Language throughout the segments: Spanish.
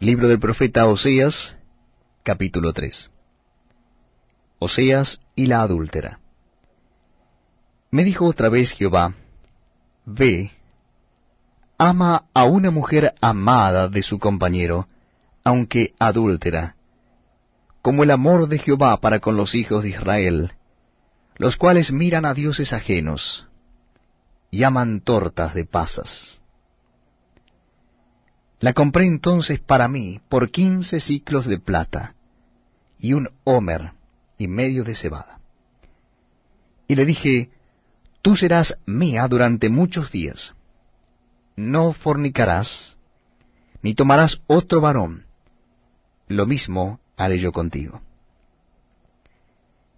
Libro del profeta Oseas, capítulo 3. Oseas y la adúltera. Me dijo otra vez Jehová, Ve, ama a una mujer amada de su compañero, aunque adúltera, como el amor de Jehová para con los hijos de Israel, los cuales miran a dioses ajenos, y aman tortas de pasas. La compré entonces para mí por quince ciclos de plata y un homer y medio de cebada. Y le dije, Tú serás mía durante muchos días. No fornicarás, ni tomarás otro varón. Lo mismo haré yo contigo.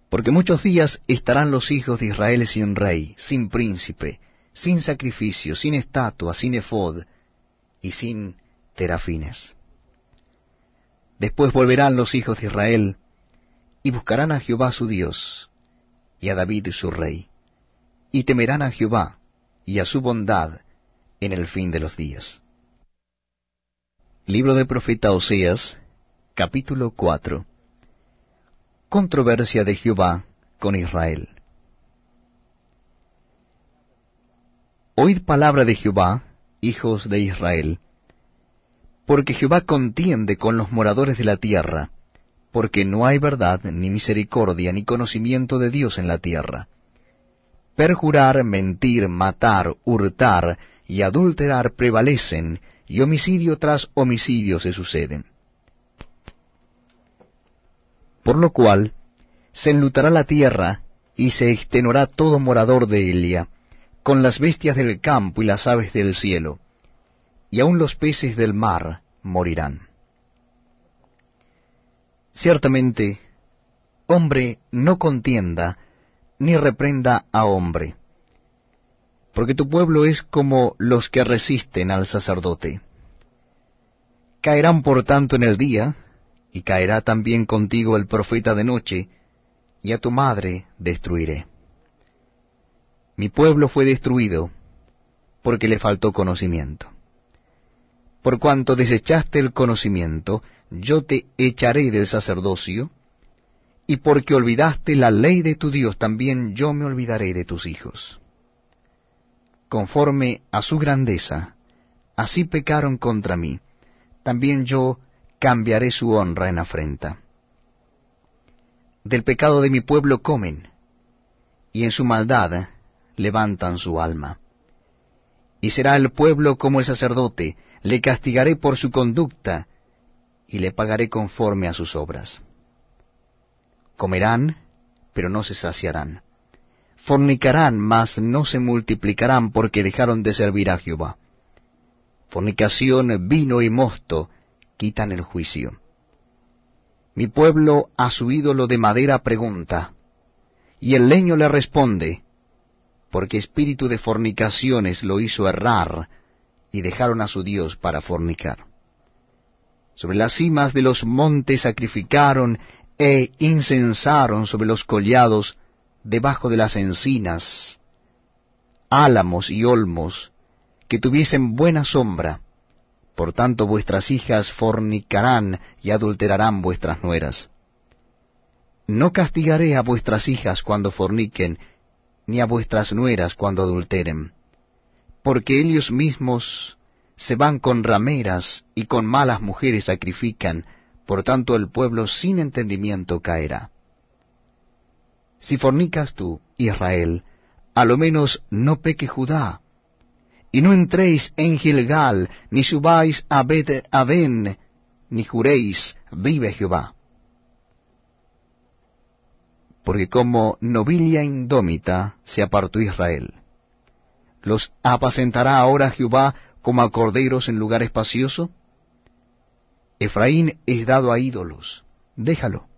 Porque muchos días estarán los hijos de Israel sin rey, sin príncipe, sin sacrificio, sin estatua, sin efod y sin terafines. Después volverán los hijos de Israel y buscarán a Jehová su Dios y a David su rey, y temerán a Jehová y a su bondad en el fin de los días. Libro del profeta Oseas, capítulo 4 Controversia de Jehová con Israel. Oíd palabra de Jehová, hijos de Israel, porque Jehová contiende con los moradores de la tierra, porque no hay verdad, ni misericordia, ni conocimiento de Dios en la tierra. Perjurar, mentir, matar, hurtar y adulterar prevalecen, y homicidio tras homicidio se suceden. Por lo cual, se enlutará la tierra, y se extenuará todo morador de Elia, con las bestias del campo y las aves del cielo, y aun los peces del mar morirán. Ciertamente, hombre no contienda ni reprenda a hombre, porque tu pueblo es como los que resisten al sacerdote. Caerán por tanto en el día, y caerá también contigo el profeta de noche, y a tu madre destruiré. Mi pueblo fue destruido, porque le faltó conocimiento. Por cuanto desechaste el conocimiento, yo te echaré del sacerdocio, y porque olvidaste la ley de tu Dios, también yo me olvidaré de tus hijos. Conforme a su grandeza, así pecaron contra mí, también yo cambiaré su honra en afrenta. Del pecado de mi pueblo comen, y en su maldad levantan su alma. Y será el pueblo como el sacerdote, le castigaré por su conducta, y le pagaré conforme a sus obras. Comerán, pero no se saciarán. Fornicarán, mas no se multiplicarán porque dejaron de servir a Jehová. Fornicación, vino y mosto quitan el juicio. Mi pueblo a su ídolo de madera pregunta, y el leño le responde, porque espíritu de fornicaciones lo hizo errar, y dejaron a su Dios para fornicar. Sobre las cimas de los montes sacrificaron e incensaron sobre los collados, debajo de las encinas, álamos y olmos, que tuviesen buena sombra. Por tanto vuestras hijas fornicarán y adulterarán vuestras nueras. No castigaré a vuestras hijas cuando forniquen, ni a vuestras nueras cuando adulteren porque ellos mismos se van con rameras y con malas mujeres sacrifican, por tanto el pueblo sin entendimiento caerá. Si fornicas tú, Israel, a lo menos no peque Judá, y no entréis en Gilgal, ni subáis a Bet Aben, ni juréis, vive Jehová. Porque como novilia indómita se apartó Israel ¿Los apacentará ahora Jehová como a corderos en lugar espacioso? Efraín es dado a ídolos, déjalo.